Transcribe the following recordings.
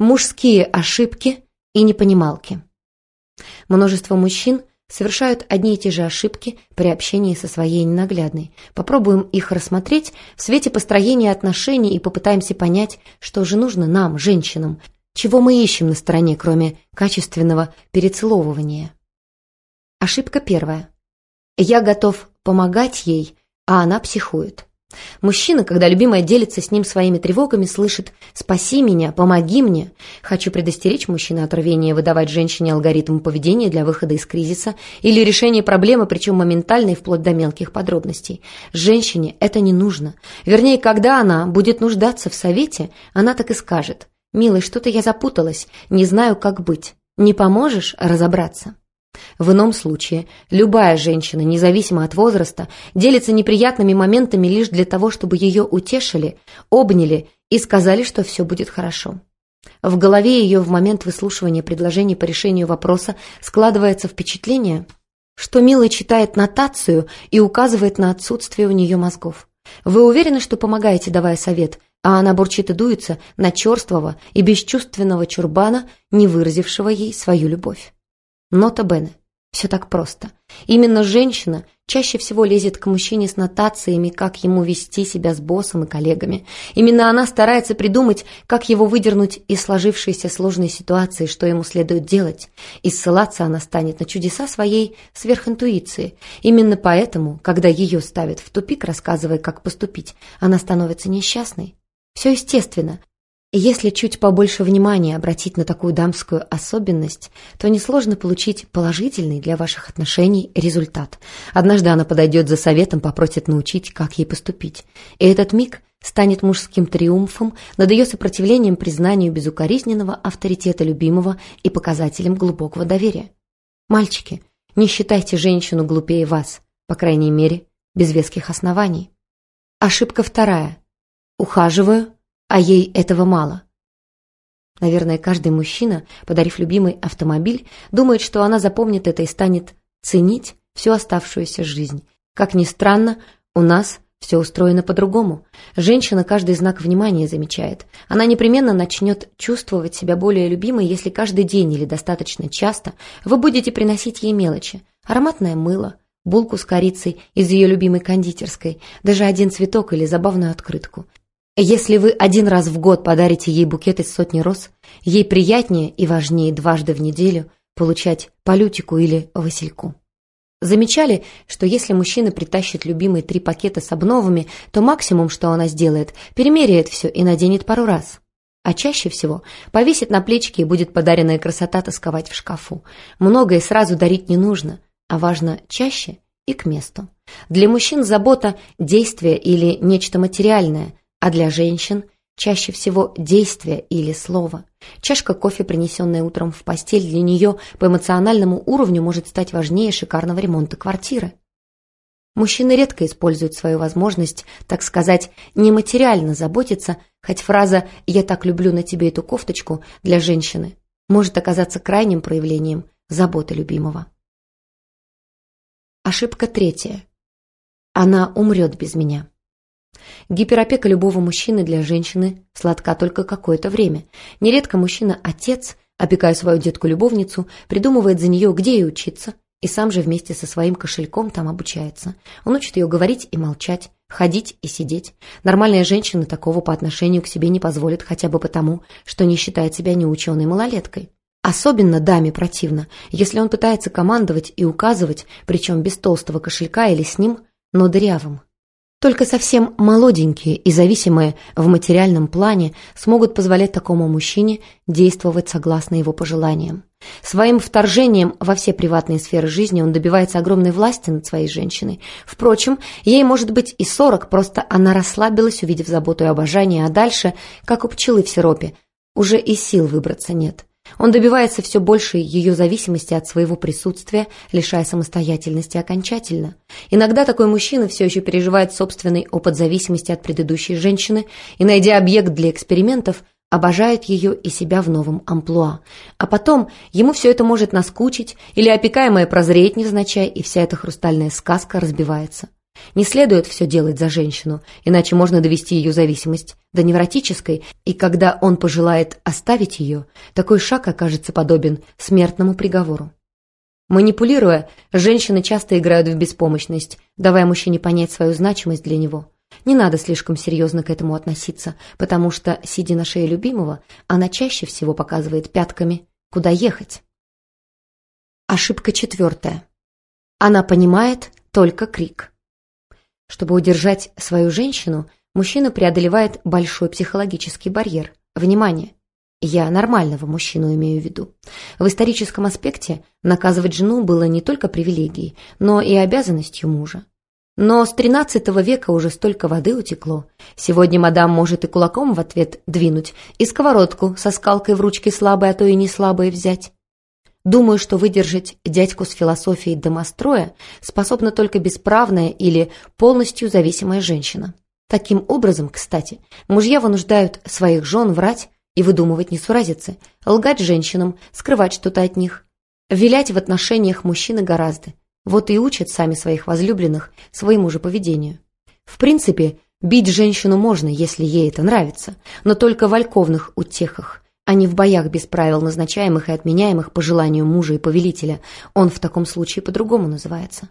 Мужские ошибки и непонималки. Множество мужчин совершают одни и те же ошибки при общении со своей ненаглядной. Попробуем их рассмотреть в свете построения отношений и попытаемся понять, что же нужно нам, женщинам, чего мы ищем на стороне, кроме качественного перецеловывания. Ошибка первая. Я готов помогать ей, а она психует. Мужчина, когда любимая делится с ним своими тревогами, слышит «спаси меня», «помоги мне». Хочу предостеречь мужчину от рвения выдавать женщине алгоритм поведения для выхода из кризиса или решения проблемы, причем моментально вплоть до мелких подробностей. Женщине это не нужно. Вернее, когда она будет нуждаться в совете, она так и скажет «Милый, что-то я запуталась, не знаю, как быть. Не поможешь разобраться?» В ином случае любая женщина, независимо от возраста, делится неприятными моментами лишь для того, чтобы ее утешили, обняли и сказали, что все будет хорошо. В голове ее в момент выслушивания предложений по решению вопроса складывается впечатление, что Мила читает нотацию и указывает на отсутствие у нее мозгов. Вы уверены, что помогаете, давая совет, а она бурчит и дуется на черствого и бесчувственного чурбана, не выразившего ей свою любовь. Нота Бене. Все так просто. Именно женщина чаще всего лезет к мужчине с нотациями, как ему вести себя с боссом и коллегами. Именно она старается придумать, как его выдернуть из сложившейся сложной ситуации, что ему следует делать. И ссылаться она станет на чудеса своей сверхинтуиции. Именно поэтому, когда ее ставят в тупик, рассказывая, как поступить, она становится несчастной. Все естественно. Если чуть побольше внимания обратить на такую дамскую особенность, то несложно получить положительный для ваших отношений результат. Однажды она подойдет за советом, попросит научить, как ей поступить. И этот миг станет мужским триумфом над ее сопротивлением признанию безукоризненного авторитета любимого и показателем глубокого доверия. Мальчики, не считайте женщину глупее вас, по крайней мере, без веских оснований. Ошибка вторая. Ухаживаю, а ей этого мало. Наверное, каждый мужчина, подарив любимый автомобиль, думает, что она запомнит это и станет ценить всю оставшуюся жизнь. Как ни странно, у нас все устроено по-другому. Женщина каждый знак внимания замечает. Она непременно начнет чувствовать себя более любимой, если каждый день или достаточно часто вы будете приносить ей мелочи. Ароматное мыло, булку с корицей из ее любимой кондитерской, даже один цветок или забавную открытку. Если вы один раз в год подарите ей букет из сотни роз, ей приятнее и важнее дважды в неделю получать полютику или васильку. Замечали, что если мужчина притащит любимые три пакета с обновами, то максимум, что она сделает, перемеряет все и наденет пару раз. А чаще всего повесит на плечики и будет подаренная красота тосковать в шкафу. Многое сразу дарить не нужно, а важно чаще и к месту. Для мужчин забота – действие или нечто материальное, а для женщин чаще всего действие или слово. Чашка кофе, принесенная утром в постель, для нее по эмоциональному уровню может стать важнее шикарного ремонта квартиры. Мужчины редко используют свою возможность, так сказать, нематериально заботиться, хоть фраза «я так люблю на тебе эту кофточку» для женщины может оказаться крайним проявлением заботы любимого. Ошибка третья. Она умрет без меня. Гиперопека любого мужчины для женщины сладка только какое-то время. Нередко мужчина-отец, опекая свою детку-любовницу, придумывает за нее, где ей учиться, и сам же вместе со своим кошельком там обучается. Он учит ее говорить и молчать, ходить и сидеть. Нормальная женщина такого по отношению к себе не позволит хотя бы потому, что не считает себя неученой малолеткой. Особенно даме противно, если он пытается командовать и указывать, причем без толстого кошелька или с ним, но дырявым. Только совсем молоденькие и зависимые в материальном плане смогут позволять такому мужчине действовать согласно его пожеланиям. Своим вторжением во все приватные сферы жизни он добивается огромной власти над своей женщиной. Впрочем, ей может быть и сорок, просто она расслабилась, увидев заботу и обожание, а дальше, как у пчелы в сиропе, уже и сил выбраться нет. Он добивается все большей ее зависимости от своего присутствия, лишая самостоятельности окончательно. Иногда такой мужчина все еще переживает собственный опыт зависимости от предыдущей женщины и, найдя объект для экспериментов, обожает ее и себя в новом амплуа. А потом ему все это может наскучить или опекаемое прозреть невзначай, и вся эта хрустальная сказка разбивается. Не следует все делать за женщину, иначе можно довести ее зависимость до невротической, и когда он пожелает оставить ее, такой шаг окажется подобен смертному приговору. Манипулируя, женщины часто играют в беспомощность, давая мужчине понять свою значимость для него. Не надо слишком серьезно к этому относиться, потому что, сидя на шее любимого, она чаще всего показывает пятками, куда ехать. Ошибка четвертая. Она понимает только крик. Чтобы удержать свою женщину, мужчина преодолевает большой психологический барьер. Внимание! Я нормального мужчину имею в виду. В историческом аспекте наказывать жену было не только привилегией, но и обязанностью мужа. Но с XIII века уже столько воды утекло. Сегодня мадам может и кулаком в ответ двинуть, и сковородку со скалкой в ручке слабой, а то и не слабой взять. Думаю, что выдержать дядьку с философией домостроя способна только бесправная или полностью зависимая женщина. Таким образом, кстати, мужья вынуждают своих жен врать и выдумывать несуразицы, лгать женщинам, скрывать что-то от них. Вилять в отношениях мужчины гораздо. Вот и учат сами своих возлюбленных своему же поведению. В принципе, бить женщину можно, если ей это нравится, но только в альковных утехах – а не в боях без правил, назначаемых и отменяемых по желанию мужа и повелителя. Он в таком случае по-другому называется.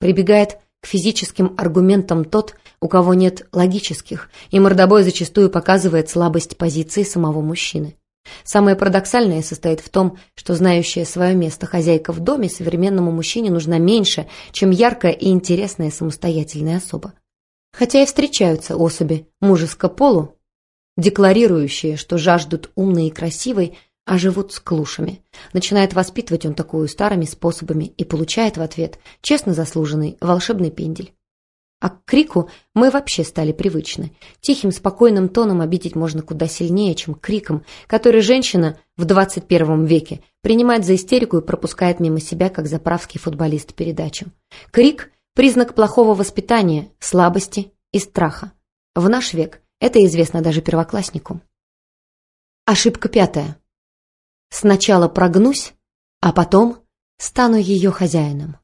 Прибегает к физическим аргументам тот, у кого нет логических, и мордобой зачастую показывает слабость позиции самого мужчины. Самое парадоксальное состоит в том, что знающая свое место хозяйка в доме современному мужчине нужна меньше, чем яркая и интересная самостоятельная особа. Хотя и встречаются особи мужеско полу, декларирующие, что жаждут умной и красивой, а живут с клушами. Начинает воспитывать он такую старыми способами и получает в ответ честно заслуженный волшебный пендель. А к крику мы вообще стали привычны. Тихим, спокойным тоном обидеть можно куда сильнее, чем криком, который женщина в 21 веке принимает за истерику и пропускает мимо себя, как заправский футболист передачу. Крик – признак плохого воспитания, слабости и страха. В наш век это известно даже первокласснику. Ошибка пятая. Сначала прогнусь, а потом стану ее хозяином.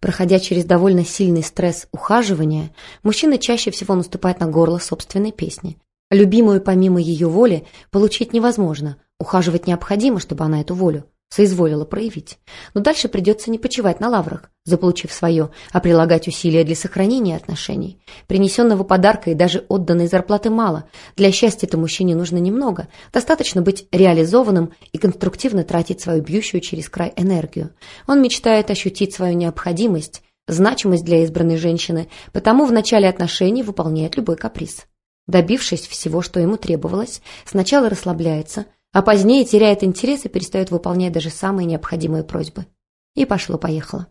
Проходя через довольно сильный стресс ухаживания, мужчина чаще всего наступает на горло собственной песни. Любимую помимо ее воли получить невозможно, ухаживать необходимо, чтобы она эту волю соизволила проявить. Но дальше придется не почивать на лаврах, заполучив свое, а прилагать усилия для сохранения отношений. Принесенного подарка и даже отданной зарплаты мало. Для счастья-то мужчине нужно немного. Достаточно быть реализованным и конструктивно тратить свою бьющую через край энергию. Он мечтает ощутить свою необходимость, значимость для избранной женщины, потому в начале отношений выполняет любой каприз. Добившись всего, что ему требовалось, сначала расслабляется – а позднее теряет интерес и перестает выполнять даже самые необходимые просьбы. И пошло-поехало.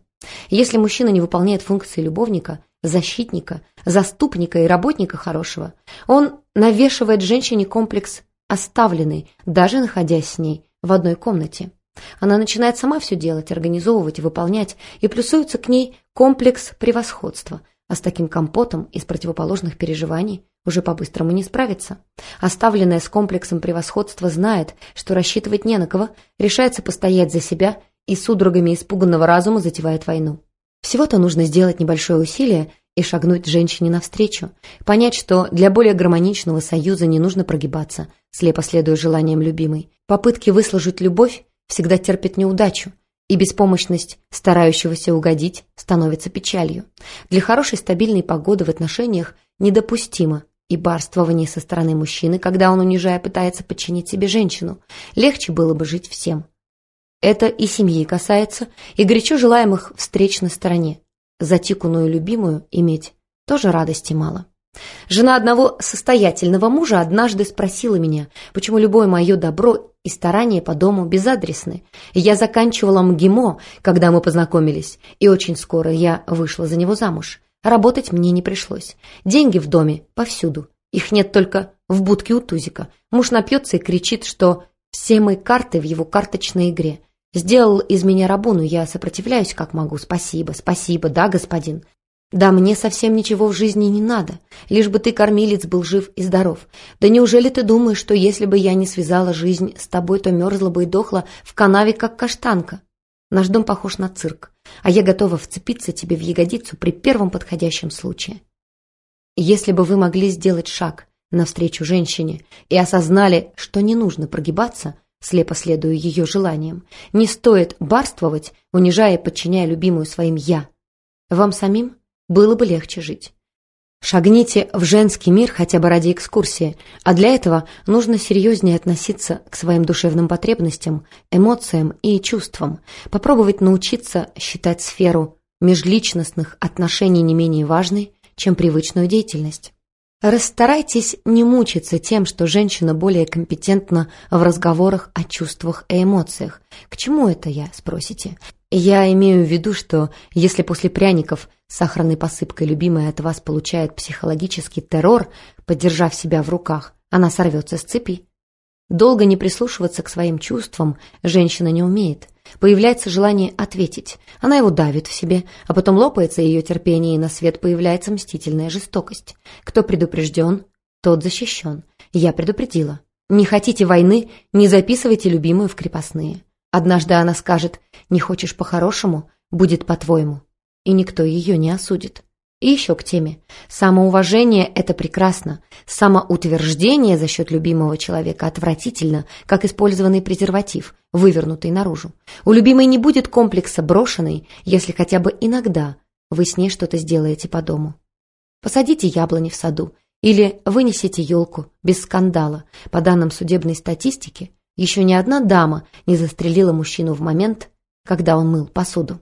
Если мужчина не выполняет функции любовника, защитника, заступника и работника хорошего, он навешивает женщине комплекс оставленный, даже находясь с ней в одной комнате. Она начинает сама все делать, организовывать и выполнять, и плюсуется к ней комплекс превосходства, а с таким компотом из противоположных переживаний уже по-быстрому не справится. Оставленная с комплексом превосходства знает, что рассчитывать не на кого, решается постоять за себя и судорогами испуганного разума затевает войну. Всего-то нужно сделать небольшое усилие и шагнуть женщине навстречу, понять, что для более гармоничного союза не нужно прогибаться, слепо следуя желаниям любимой. Попытки выслужить любовь всегда терпят неудачу, и беспомощность старающегося угодить становится печалью. Для хорошей стабильной погоды в отношениях недопустимо и барствование со стороны мужчины, когда он, унижая, пытается подчинить себе женщину. Легче было бы жить всем. Это и семьи касается, и горячо желаемых встреч на стороне. Затиканную любимую иметь тоже радости мало. Жена одного состоятельного мужа однажды спросила меня, почему любое мое добро и старания по дому безадресны. Я заканчивала МГИМО, когда мы познакомились, и очень скоро я вышла за него замуж. Работать мне не пришлось. Деньги в доме повсюду. Их нет только в будке у Тузика. Муж напьется и кричит, что все мои карты в его карточной игре. Сделал из меня рабу, но я сопротивляюсь как могу. Спасибо, спасибо, да, господин. Да мне совсем ничего в жизни не надо, лишь бы ты, кормилец, был жив и здоров. Да неужели ты думаешь, что если бы я не связала жизнь с тобой, то мерзла бы и дохла в канаве, как каштанка? Наш дом похож на цирк. А я готова вцепиться тебе в ягодицу при первом подходящем случае. Если бы вы могли сделать шаг навстречу женщине и осознали, что не нужно прогибаться, слепо следуя ее желаниям, не стоит барствовать, унижая и подчиняя любимую своим «я», вам самим было бы легче жить. Шагните в женский мир хотя бы ради экскурсии, а для этого нужно серьезнее относиться к своим душевным потребностям, эмоциям и чувствам, попробовать научиться считать сферу межличностных отношений не менее важной, чем привычную деятельность. Расстарайтесь не мучиться тем, что женщина более компетентна в разговорах о чувствах и эмоциях. К чему это я, спросите? Я имею в виду, что если после пряников сахарной посыпкой любимая от вас получает психологический террор, поддержав себя в руках, она сорвется с цепи. Долго не прислушиваться к своим чувствам женщина не умеет. Появляется желание ответить. Она его давит в себе, а потом лопается ее терпение, и на свет появляется мстительная жестокость. Кто предупрежден, тот защищен. Я предупредила. Не хотите войны, не записывайте любимую в крепостные. Однажды она скажет «не хочешь по-хорошему, будет по-твоему», и никто ее не осудит. И еще к теме. Самоуважение – это прекрасно. Самоутверждение за счет любимого человека отвратительно, как использованный презерватив, вывернутый наружу. У любимой не будет комплекса брошенной, если хотя бы иногда вы с ней что-то сделаете по дому. Посадите яблони в саду или вынесите елку без скандала. По данным судебной статистики, еще ни одна дама не застрелила мужчину в момент, когда он мыл посуду.